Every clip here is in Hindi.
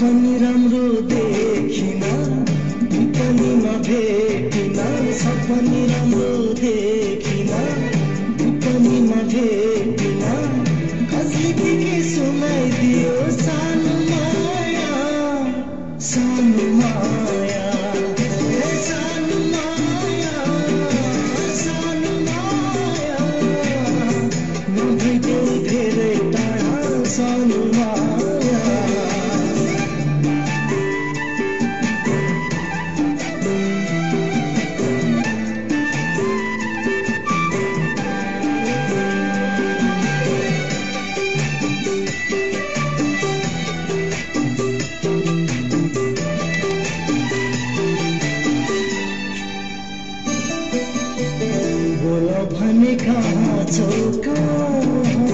पनि राम्रो देखिन पनि नभेटिन सपनी राम्रो देखिन पनि नभेट कहाँ छौ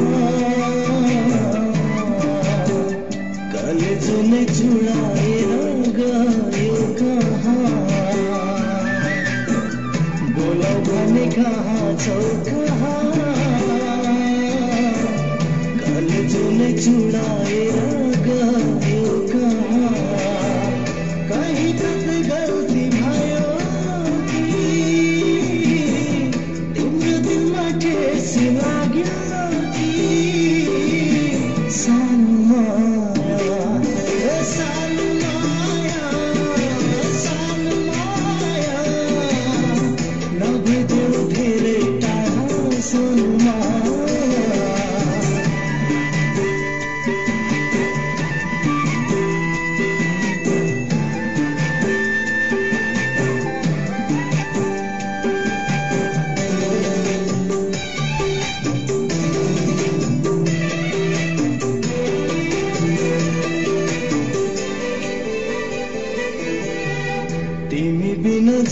कलेजो नै कहाँ। बोलो भने कहाँ छौ कहाँ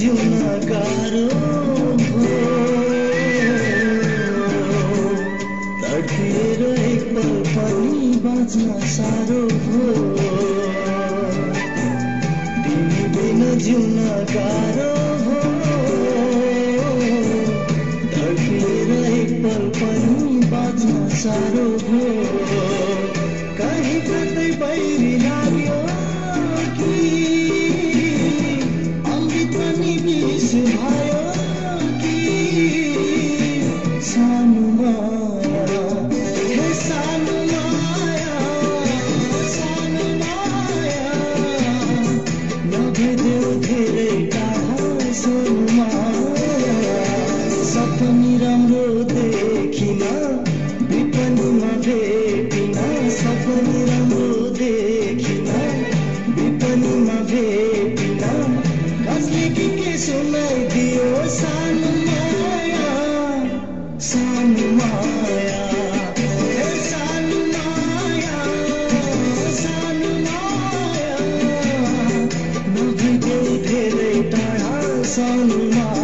जिउन गाह्रो तडपिएर एक पल पनि बाँच्न हो। बिन हो एक पनि बाँच्न साह्रो हो कहीँ कतै बैरी सपनी राम्रो देखिन विपनीमा भेटिन सपनी राम्रो देखिन विपनीमा भेटिन कसले के के सुनाइदियो सानो माया सानो माया सानो माया धेरै टाढा सानो माया